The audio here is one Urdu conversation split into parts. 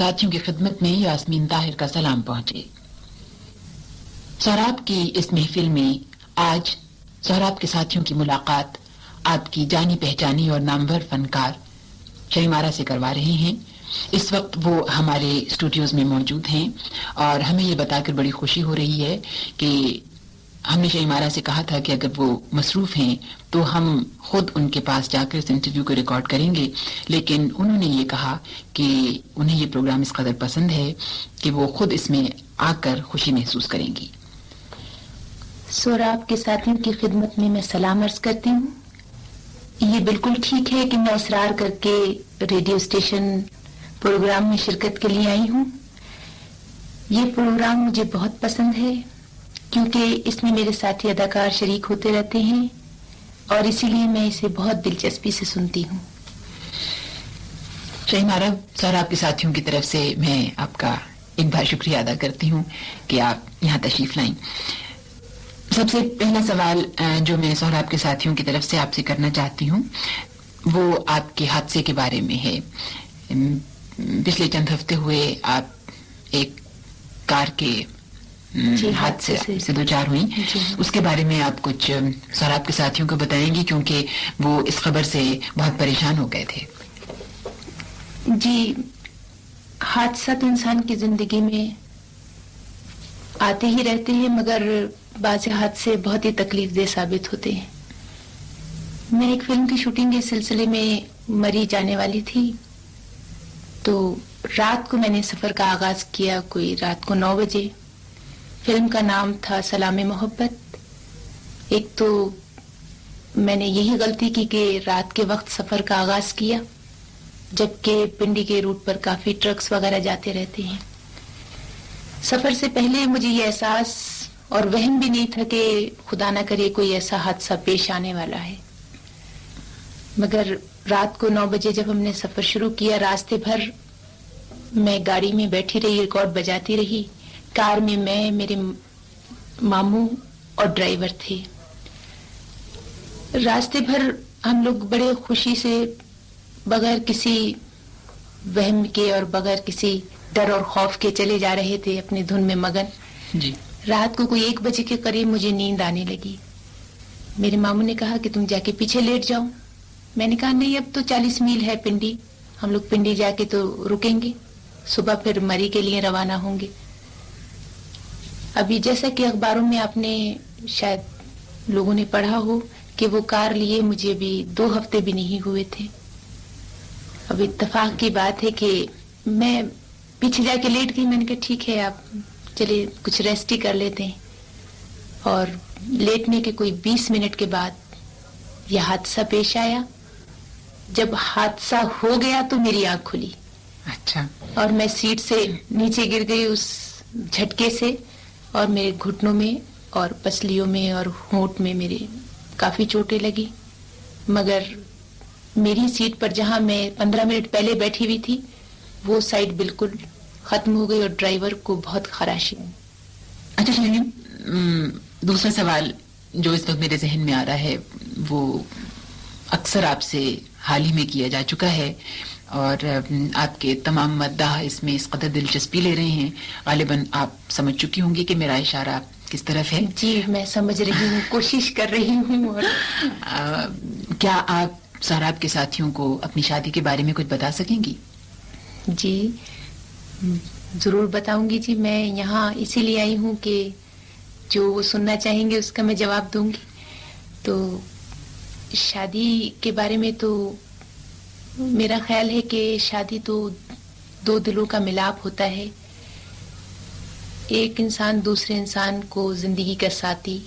ساتھیوں کی خدمت میں یاسمین طاہر کا سلام پہنچے۔ سوراب کی اس محفل میں آج سوراب کے ساتھیوں کی ملاقات آپ کی جانی پہچانی اور نامور فنکار شریمارا سے کروا رہے ہیں۔ اس وقت وہ ہمارے اسٹوڈیوز میں موجود ہیں اور ہمیں یہ بتا کر بڑی خوشی ہو رہی ہے کہ ہم نے شیمارا سے کہا تھا کہ اگر وہ مصروف ہیں تو ہم خود ان کے پاس جا کر اس انٹرویو کو ریکارڈ کریں گے۔ لیکن انہوں نے یہ کہا کہ انہیں یہ پروگرام اس قدر پسند ہے کہ وہ خود اس میں آ کر خوشی محسوس کریں گی۔ سوراب کے ساتھیوں کی خدمت میں میں سلام عرض کرتی ہوں۔ یہ بالکل ٹھیک ہے کہ میں اصرار کر کے ریڈیو اسٹیشن پروگرام میں شرکت کے لیے آئی ہوں۔ یہ پروگرام مجھے بہت پسند ہے کیونکہ اس میں میرے ساتھی اداکار شریک ہوتے رہتے ہیں۔ اور اسی لیے میں اسے بہت دلچسپی سے سنتی ہوں۔ شہیم عرب سر، آپ کے ساتھیوں کی طرف سے میں آپ کا ایک بار شکریہ ادا کرتی ہوں کہ آپ یہاں تشریف لائیں۔ سب سے پہلا سوال جو میں سہراب کے ساتھیوں کی طرف سے آپ سے کرنا چاہتی ہوں، وہ آپ کے حادثے کے بارے میں ہے۔ پچھلے چند ہفتے ہوئے آپ ایک کار کے حادثے سے دو چار ہوئی جی۔ اس کے بارے میں آپ کچھ سوراب کے ساتھیوں کو بتائیں گی کیونکہ وہ اس خبر سے بہت پریشان ہو گئے تھے۔ جی حادثہ تو انسان کی زندگی میں آتے ہی رہتے ہیں مگر بعض حادثے بہت ہی تکلیف دہ ثابت ہوتے ہیں۔ میں ایک فلم کی شوٹنگ کے سلسلے میں مری جانے والی تھی۔ تو رات کو میں نے سفر کا آغاز کیا کوئی رات کو نو بجے۔ فلم کا نام تھا سلام محبت۔ ایک تو میں نے یہی غلطی کی کہ رات کے وقت سفر کا آغاز کیا، جبکہ پنڈی کے روٹ پر کافی ٹرکس وغیرہ جاتے رہتے ہیں۔ سفر سے پہلے مجھے یہ احساس اور وہم بھی نہیں تھا کہ خدا نہ کرے کوئی ایسا حادثہ پیش آنے والا ہے۔ مگر رات کو نو بجے جب ہم نے سفر شروع کیا، راستے بھر میں گاڑی میں بیٹھی رہی، ریکارڈ بجاتی رہی۔ کار میں میں میرے ماموں اور ڈرائیور تھے۔ راستے بھر ہم لوگ بڑے خوشی سے بغیر کسی وہم کے اور بغیر کسی ڈر اور خوف کے چلے جا رہے تھے اپنی دھن میں مگن۔ جی۔ رات کو کوئی ایک بجے کے قریب مجھے نیند آنے لگی۔ میرے ماموں نے کہا کہ تم جا کے پیچھے لیٹ جاؤ۔ میں نے کہا نہیں اب تو چالیس میل ہے پنڈی۔ ہم لوگ پنڈی جا کے تو رکیں گے۔ صبح پھر مری کے لیے روانہ ہوں گے۔ ابھی جیسا کہ اخباروں میں آپ نے شاید لوگوں نے پڑھا ہو کہ وہ کار لیے مجھے بھی دو ہفتے بھی نہیں ہوئے تھے۔ اب اتفاق کی بات ہے کہ میں پیچھے جا کے لیٹ گئی میں نے کہا ٹھیک ہے آپ چلے کچھ ریسٹ ہی کر لیتے ہیں۔ اور لیٹنے کے کوئی بیس منٹ کے بعد یہ حادثہ پیش آیا۔ جب حادثہ ہو گیا تو میری آنکھ کھلی۔ اچھا۔ اور میں سیٹ سے نیچے گر گئی اس جھٹکے سے۔ اور میرے گھٹنوں میں اور پسلیوں میں اور ہونٹ میں میرے کافی چوٹیں لگی۔ مگر میری سیٹ پر جہاں میں پندرہ منٹ پہلے بیٹھی ہوئی تھی، وہ سائڈ بالکل ختم ہو گئی اور ڈرائیور کو بہت خراشی اچھا شاہین دوسرا سوال جو اس وقت میرے ذہن میں آ رہا ہے، وہ اکثر آپ سے حال ہی میں کیا جا چکا ہے۔ اور آپ کے تمام مداح اس میں اس قدر دلچسپی لے رہے ہیں غالباً آپ سمجھ چکی ہوں گی کہ میرا اشارہ کس طرف ہے؟ جی میں سمجھ رہی ہوں کوشش کر رہی ہوں اور کیا آپ سہراب کے ساتھیوں کو اپنی شادی کے بارے میں کچھ بتا سکیں گی؟ جی ضرور بتاؤں گی جی میں یہاں اسی لیے آئی ہوں کہ جو وہ سننا چاہیں گے اس کا میں جواب دوں گی۔ تو شادی کے بارے میں تو میرا خیال ہے کہ شادی تو دو دلوں کا ملاپ ہوتا ہے۔ ایک انسان دوسرے انسان کو زندگی کا ساتھی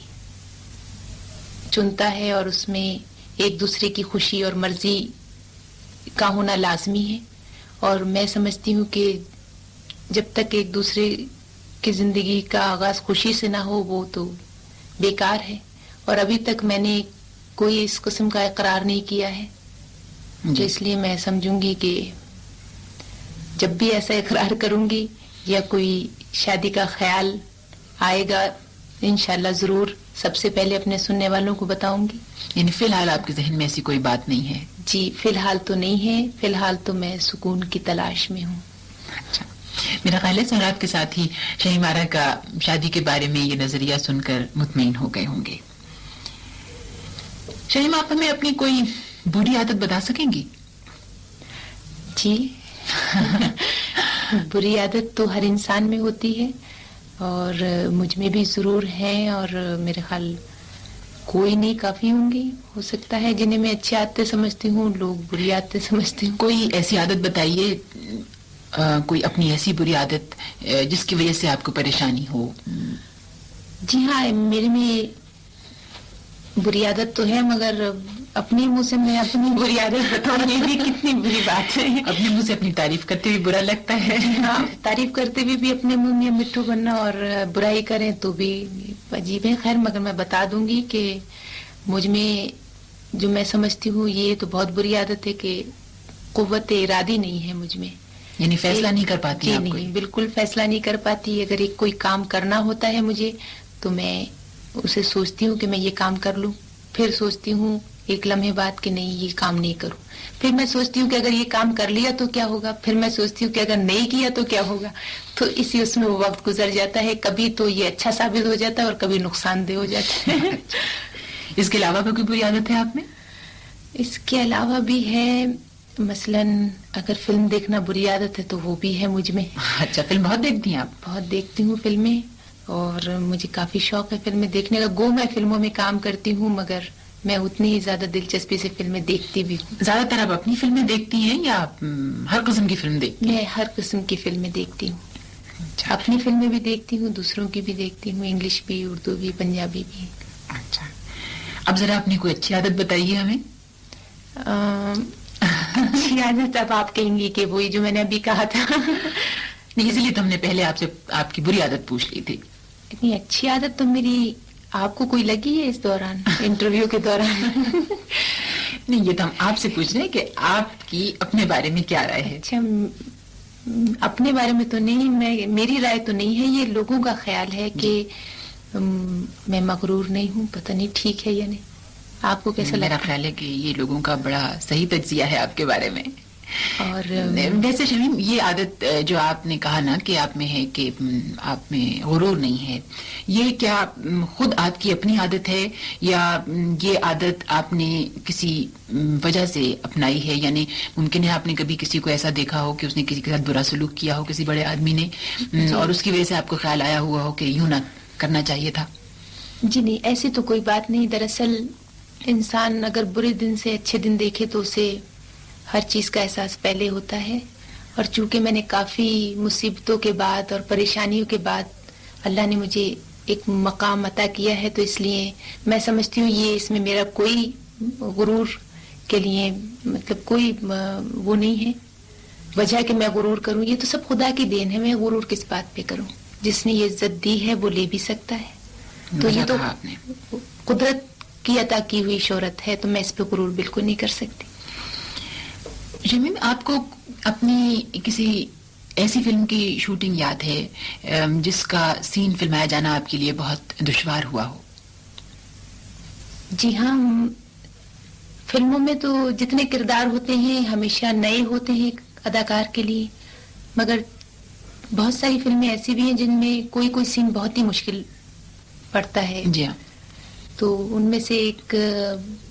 چنتا ہے اور اس میں ایک دوسرے کی خوشی اور مرضی کا ہونا لازمی ہے۔ اور میں سمجھتی ہوں کہ جب تک ایک دوسرے کی زندگی کا آغاز خوشی سے نہ ہو، وہ تو بیکار ہے۔ اور ابھی تک میں نے کوئی اس قسم کا اقرار نہیں کیا ہے۔ جی۔ اس لیے میں سمجھوں گی کہ جب بھی ایسا اقرار کروں گی یا کوئی شادی کا خیال آئے گا انشاءاللہ ضرور سب سے پہلے اپنے سننے والوں کو بتاؤں گی۔ یعنی فی الحال آپ کے ذہن میں ایسی کوئی بات نہیں ہے؟ جی فی الحال تو نہیں ہے فی الحال تو میں سکون کی تلاش میں ہوں۔ اچھا۔ میرا خیال ہے سہراب کے ساتھ ہی شہی مارا کا شادی کے بارے میں یہ نظریہ سن کر مطمئن ہو گئے ہوں گے۔ شہیم آپ ہمیں اپنی کوئی بری عادت بتا سکیں گی؟ جی۔ بری عادت تو ہر انسان میں ہوتی ہے اور مجھ میں بھی ضرور ہے اور میرے خیال کوئی نہیں کافی ہوں گی ہو سکتا ہے جنہیں میں اچھی عادتیں سمجھتی ہوں لوگ بری عادتیں سمجھتی ہوں۔ کوئی ایسی عادت بتائیے کوئی اپنی ایسی بری عادت جس کی وجہ سے آپ کو پریشانی ہو؟ جی ہاں میرے میں بری عادت تو ہے مگر اپنے منہ سے میں اپنی بری عادت بتاؤں یہ بھی کتنی بری بات ہے۔ اپنے منہ سے اپنی تعریف کرتے ہوئے برا لگتا ہے۔ ہاں تعریف کرتے ہوئے بھی اپنے منہ میں مٹھو بننا اور برائی کریں تو بھی عجیب ہے۔ خیر مگر میں بتا دوں گی کہ مجھ میں جو میں سمجھتی ہوں یہ تو بہت بری عادت ہے کہ قوت ارادی نہیں ہے مجھ میں۔ یعنی فیصلہ نہیں کر پاتی جی نہیں بالکل فیصلہ نہیں کر پاتی۔ اگر ایک کوئی کام کرنا ہوتا ہے مجھے تو میں اسے سوچتی ہوں کہ میں یہ کام کر لوں۔ پھر سوچتی ہوں ایک لمحے بعد کہ نہیں یہ کام نہیں کروں۔ پھر میں سوچتی ہوں کہ اگر یہ کام کر لیا تو کیا ہوگا؟ پھر میں سوچتی ہوں کہ اگر نہیں کیا تو کیا ہوگا؟ تو اسی اس میں وہ وقت گزر جاتا ہے۔ کبھی تو یہ اچھا ثابت ہو جاتا ہے اور کبھی نقصان دہ ہو جاتا ہے۔ اس کے علاوہ کوئی بری عادت ہے آپ میں؟ اس کے علاوہ بھی ہے۔ مثلا اگر فلم دیکھنا بری عادت ہے تو وہ بھی ہے مجھ میں۔ اچھا فلم بہت دیکھتی ہیں آپ؟ بہت دیکھتی ہوں فلمیں۔ اور مجھے کافی شوق ہے فلمیں دیکھنے کا۔ گو میں فلموں میں کام کرتی ہوں مگر میں اتنی ہی زیادہ دلچسپی سے فلمیں دیکھتی بھی ہوں۔ زیادہ تر آپ اپنی فلمیں دیکھتی ہیں یا ہر قسم کی فلم دیکھتی میں ہر قسم کی فلمیں دیکھتی ہوں۔ اچھا۔ اپنی فلمیں بھی دیکھتی ہوں دوسروں کی بھی دیکھتی ہوں انگلش بھی اردو بھی پنجابی بھی۔ اچھا۔ اب ذرا اپنی کوئی اچھی عادت بتائیے ہمیں؟ اچھی عادت اب آپ کہیں گی کہ وہی جو میں نے ابھی کہا تھا۔ نہیں اس لیے تو ہم نے پہلے آپ سے آپ کی بری عادت پوچھ لی تھی۔ اتنی اچھی عادت تو میری آپ کو کوئی لگی ہے اس دوران انٹرویو کے دوران؟ نہیں یہ تو ہم آپ سے پوچھ رہے ہیں کہ آپ کی اپنے بارے میں کیا رائے ہے؟ اچھا اپنے بارے میں تو نہیں میں میری رائے تو نہیں ہے یہ لوگوں کا خیال ہے کہ میں مغرور نہیں ہوں پتہ نہیں ٹھیک ہے یا نہیں۔ آپ کو کیسا میرا خیال ہے کہ یہ لوگوں کا بڑا صحیح تجزیہ ہے آپ کے بارے میں۔ اور ویسے شمیم یہ عادت جو آپ نے کہا نا کہ آپ میں ہے کہ آپ میں غرور نہیں ہے یہ کیا خود آپ کی اپنی عادت ہے یا یہ عادت آپ نے کسی وجہ سے اپنائی ہے؟ یعنی ممکن ہے آپ نے کبھی کسی کو ایسا دیکھا ہو کہ اس نے کسی کے ساتھ برا سلوک کیا ہو کسی بڑے آدمی نے؟ جی۔ اور اس کی وجہ سے آپ کو خیال آیا ہوا ہو کہ یوں نہ کرنا چاہیے تھا؟ جی نہیں ایسی تو کوئی بات نہیں۔ دراصل انسان اگر برے دن سے اچھے دن دیکھے تو اسے ہر چیز کا احساس پہلے ہوتا ہے اور چونکہ میں نے کافی مصیبتوں کے بعد اور پریشانیوں کے بعد اللہ نے مجھے ایک مقام عطا کیا ہے تو اس لیے میں سمجھتی ہوں یہ اس میں میرا کوئی غرور کے لیے مطلب کوئی وہ نہیں ہے۔ وجہ کہ میں غرور کروں یہ تو سب خدا کی دین ہے میں غرور کس بات پہ کروں؟ جس نے یہ عزت دی ہے وہ لے بھی سکتا ہے۔ تو یہ تو قدرت کی عطا کی ہوئی شہرت ہے تو میں اس پہ غرور بالکل نہیں کر سکتی۔ جمیم آپ کو اپنی کسی ایسی فلم کی شوٹنگ یاد ہے جس کا سین فلمایا جانا آپ کے لیے بہت دشوار ہوا ہو؟ جی ہاں فلموں میں تو جتنے کردار ہوتے ہیں ہمیشہ نئے ہوتے ہیں اداکار کے لیے مگر بہت ساری فلمیں ایسی بھی ہیں جن میں کوئی کوئی سین بہت ہی مشکل پڑتا ہے۔ جی ہاں۔ تو ان میں سے ایک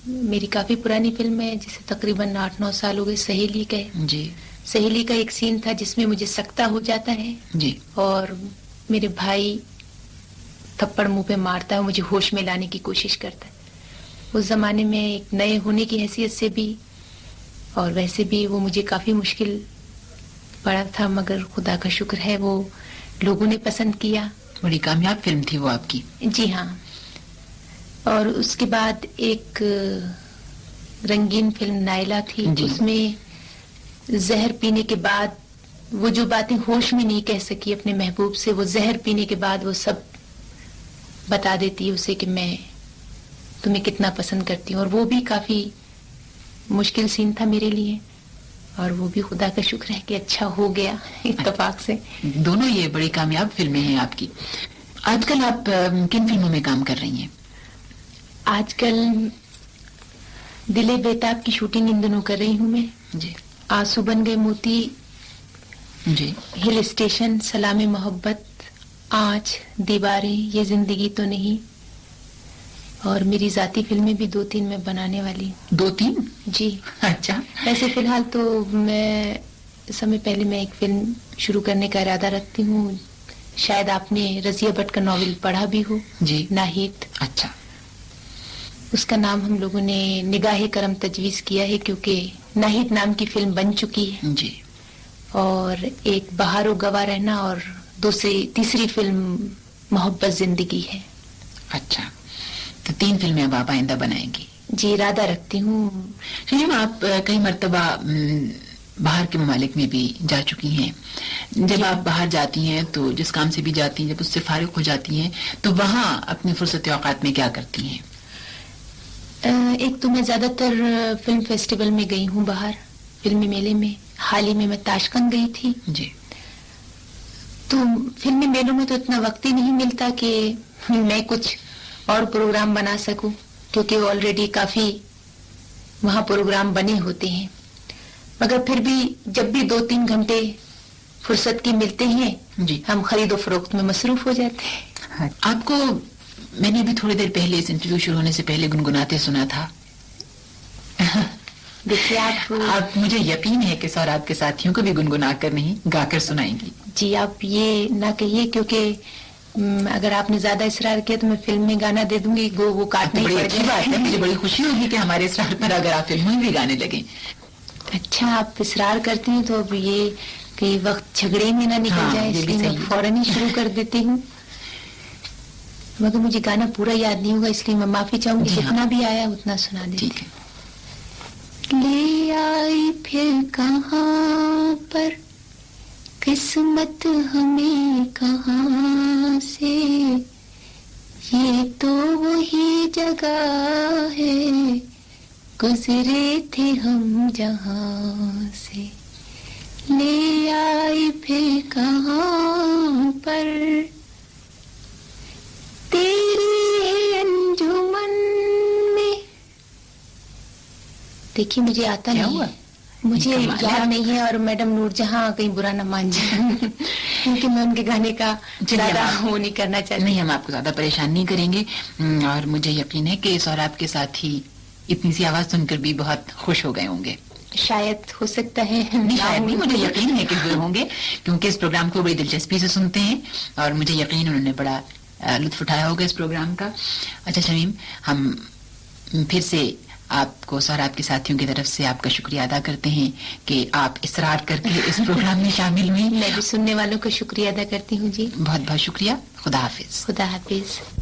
میری کافی پرانی فلم ہے جسے تقریباً آٹھ نو سال ہو گئے سہیلی کا جی۔ سہیلی کا ایک سین تھا جس میں مجھے سکتا ہو جاتا ہے۔ جی۔ اور میرے بھائی تھپڑ منہ پہ مارتا ہے مجھے ہوش میں لانے کی کوشش کرتا ہے۔ اس زمانے میں ایک نئے ہونے کی حیثیت سے بھی اور ویسے بھی وہ مجھے کافی مشکل پڑا تھا مگر خدا کا شکر ہے وہ لوگوں نے پسند کیا۔ بڑی کامیاب فلم تھی وہ آپ کی۔ جی ہاں۔ اور اس کے بعد ایک رنگین فلم نائلا تھی جی۔ اس میں زہر پینے کے بعد وہ جو باتیں ہوش میں نہیں کہہ سکی اپنے محبوب سے وہ زہر پینے کے بعد وہ سب بتا دیتی اسے کہ میں تمہیں کتنا پسند کرتی ہوں۔ اور وہ بھی کافی مشکل سین تھا میرے لیے۔ اور وہ بھی خدا کا شکر ہے کہ اچھا ہو گیا اتفاق سے۔ دونوں یہ بڑی کامیاب فلمیں ہیں آپ کی۔ آج کل آپ کن فلموں میں کام کر رہی ہیں؟ آج کل دلے بیتاب کی شوٹنگ ان دنوں کر رہی ہوں میں۔ جی۔ آنسو بن گئے موتی۔ جی۔ ہل اسٹیشن سلام محبت۔ آج دیواریں یہ زندگی تو نہیں۔ اور میری ذاتی فلمیں بھی دو تین میں بنانے والی۔ دو تین؟ جی۔ اچھا۔ ویسے فی الحال تو میں سمے پہلے میں ایک فلم شروع کرنے کا ارادہ رکھتی ہوں۔ شاید آپ نے رضیہ بٹ کا ناول پڑھا بھی ہو۔ جی۔ ناہید۔ اچھا۔ اس کا نام ہم لوگوں نے نگاہ کرم تجویز کیا ہے کیونکہ ناہید نام کی فلم بن چکی ہے۔ جی۔ اور ایک بہار و گواہ رہنا اور دوسری تیسری فلم محبت زندگی ہے۔ اچھا۔ تو تین فلمیں اب آپ آئندہ بنائیں گی۔ جی ارادہ رکھتی ہوں۔ شریم آپ کئی مرتبہ باہر کے ممالک میں بھی جا چکی ہیں۔ جب جی۔ آپ باہر جاتی ہیں تو جس کام سے بھی جاتی ہیں جب اس سے فارغ ہو جاتی ہیں تو وہاں اپنی فرصت اوقات میں کیا کرتی ہیں؟ ایک تو میں زیادہ تر فلم فیسٹیول میں گئی ہوں باہر فلمی میلے میں حال ہی میں میں تاشکند گئی تھی۔ جی۔ تو فلمی میلوں میں تو اتنا وقت ہی نہیں ملتا کہ میں کچھ اور پروگرام بنا سکوں کیونکہ آلریڈی کافی وہاں پروگرام بنے ہوتے ہیں۔ مگر پھر بھی جب بھی دو تین گھنٹے فرصت کی ملتے ہیں جی۔ ہم خرید و فروخت میں مصروف ہو جاتے ہیں۔ ہاں۔ آپ کو میں نے بھی تھوڑی دیر پہلے اس انٹرویو شروع ہونے سے پہلے گنگناتے سنا تھا۔ دیکھیے آپ آپ مجھے یقین ہے کہ سور آپ کے ساتھیوں کو بھی گنگنا کر نہیں گا کر سنائیں گی۔ جی آپ یہ نہ کہیے کیونکہ اگر آپ نے زیادہ اصرار کیا تو میں فلم میں گانا دے دوں گی گو وہ کاٹنے بڑی اچھی بات ہے مجھے بڑی خوشی ہوگی کہ ہمارے اصرار پر اگر آپ فلم میں بھی گانے لگے اچھا آپ اصرار کرتی ہیں تو اب یہ کہ وقت جھگڑے میں نہ نکل ہاں، جائے فوراً ہی شروع کر دیتی ہوں۔ مگر مجھے گانا پورا یاد نہیں ہوگا اس لیے میں معافی چاہوں گی جی ہاں۔ جتنا بھی آیا اتنا سنا دیتی لے آئی پھر کہاں پر؟ قسمت ہمیں کہاں سے؟ یہ تو وہی جگہ ہے۔ گزرے تھے ہم جہاں سے۔ لے آئی پھر کہاں پر تیری انجمن میں دیکھیے مجھے آتا نہیں۔ ہوا؟ مجھے یاد نہیں ہے اور میڈم نور جہاں کہیں برا نہ مان جائے۔ کیونکہ میں ان کے گانے کا جی، زیادہ وہ نہیں کرنا چاہتی۔ نہیں ہم آپ کو زیادہ پریشان نہیں کریں گے۔ اور مجھے یقین ہے کہ سوراب کے ساتھ ہی اتنی سی آواز سن کر بھی بہت خوش ہو گئے ہوں گے۔ شاید ہو سکتا ہے۔ شاید نہیں مجھے یقین ہے کہ ہوئے ہوں گے کیونکہ اس پروگرام کو بڑی دلچسپی سے سنتے ہیں اور مجھے یقین انہوں نے بڑا لطف اٹھایا ہوگا اس پروگرام کا۔ اچھا شمیم ہم پھر سے آپ کو سر آپ کے ساتھیوں کی طرف سے آپ کا شکریہ ادا کرتے ہیں کہ آپ اصرار کر کے اس پروگرام میں شامل ہوئی میں بھی سننے والوں کا شکریہ ادا کرتی ہوں جی۔ بہت بہت شکریہ۔ خدا حافظ۔ خدا حافظ۔